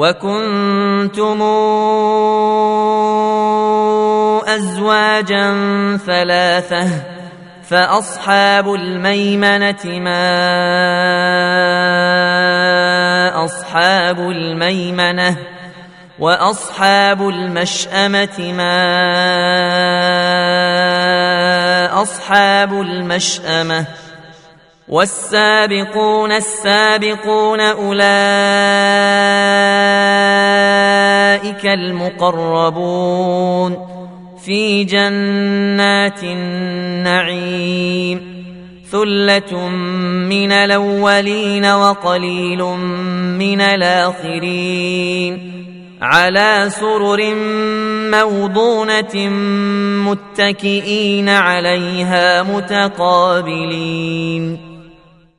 وكنتم ازواجا ثلاثة فاصحاب الميمنه ما اصحاب الميمنه واصحاب المشامه ما اصحاب المشامه والسابقون السابقون أولئك المقربون في جنات النعيم ثلة من الأولين وقليل من الآخرين على سرر موضونة متكئين عليها متقابلين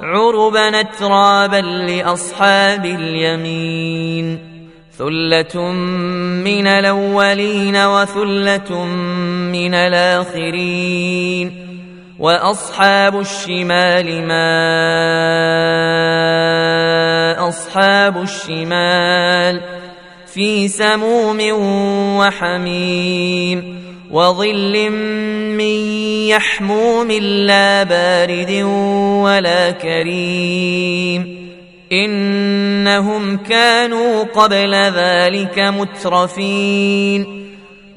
عربا اترابا لأصحاب اليمين. ثلة من الأولين وثلة من الآخرين. وأصحاب الشمال ما أصحاب الشمال في سموم وحميم. وظل من يحموم لا بارد ولا كريم. إنهم كانوا قبل ذلك مترفين.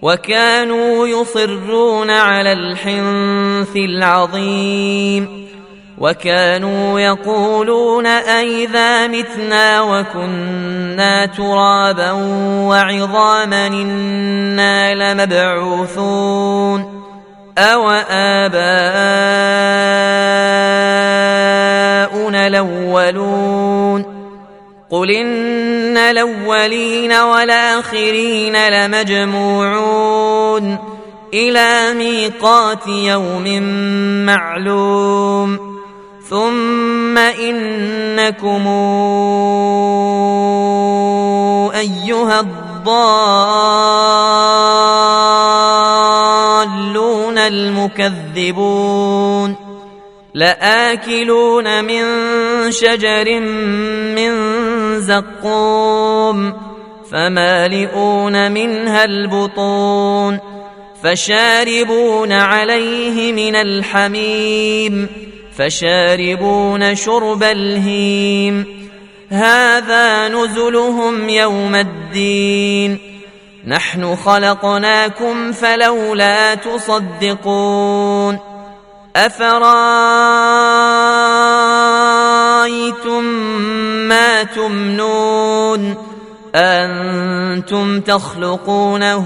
وكانوا يصرون على الحنث العظيم. وكانوا يقولون أئذا متنا وكنا ترابا وعظاما إنا لمبعوثون أو آباؤنا الأولون قل إن الأولين والآخرين لمجموعون إلى ميقات يوم معلوم ثم إنكم أيها الضالون المكذبون لآكلون من شجر من زقوم فمالئون منها البطون فشاربون عليه من الحميم فشاربون شرب الهيم. هذا نزلهم يوم الدين. نحن خلقناكم فلولا تصدقون. أفرأيتم ما تمنون؟ أنتم تخلقونه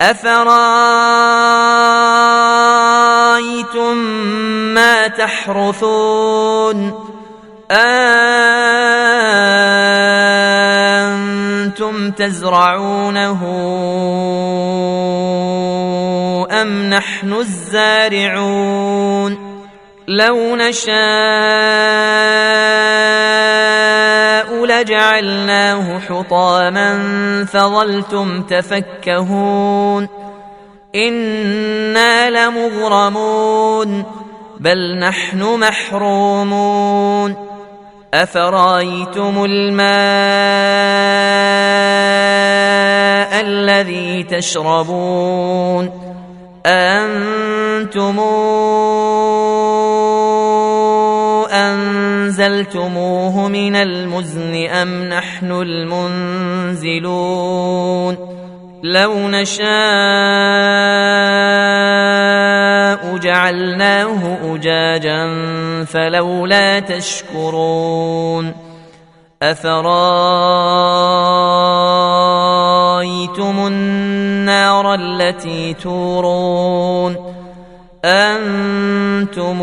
أفرأيتم ما تحرثون أنتم تزرعونه أم نحن الزارعون لو نشاء لجعلناه حطاما فظلتم تفكهون إنا لمغرمون بل نحن محرومون أفرأيتم الماء الذي تشربون أنتم انزلتموه من المزن ام نحن المنزلون لو نشاء جعلناه اجاجا فلولا تشكرون افرايتم النار التي تورون أنتم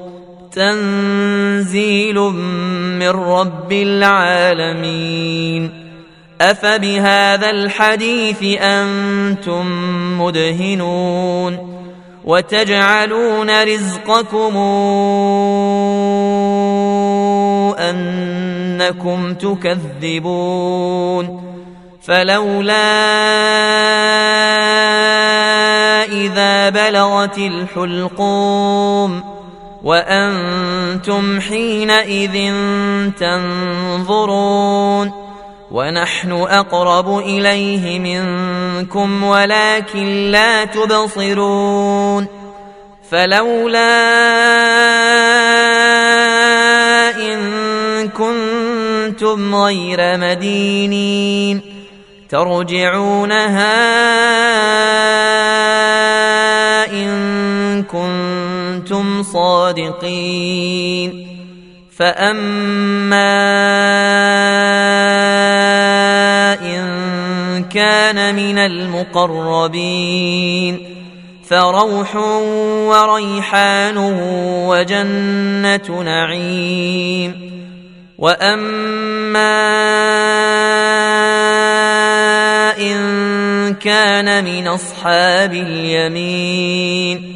تنزيل من رب العالمين. أفبهذا الحديث أنتم مدهنون. وتجعلون رزقكم أنكم تكذبون. فلولا إذا بلغت الحلقوم وأنتم حينئذ تنظرون ونحن أقرب إليه منكم ولكن لا تبصرون فلولا إن كنتم غير مدينين ترجعونها إن كنتم صادقين فأما إن كان من المقربين فروح وريحان وجنة نعيم وأما إن كان من أصحاب اليمين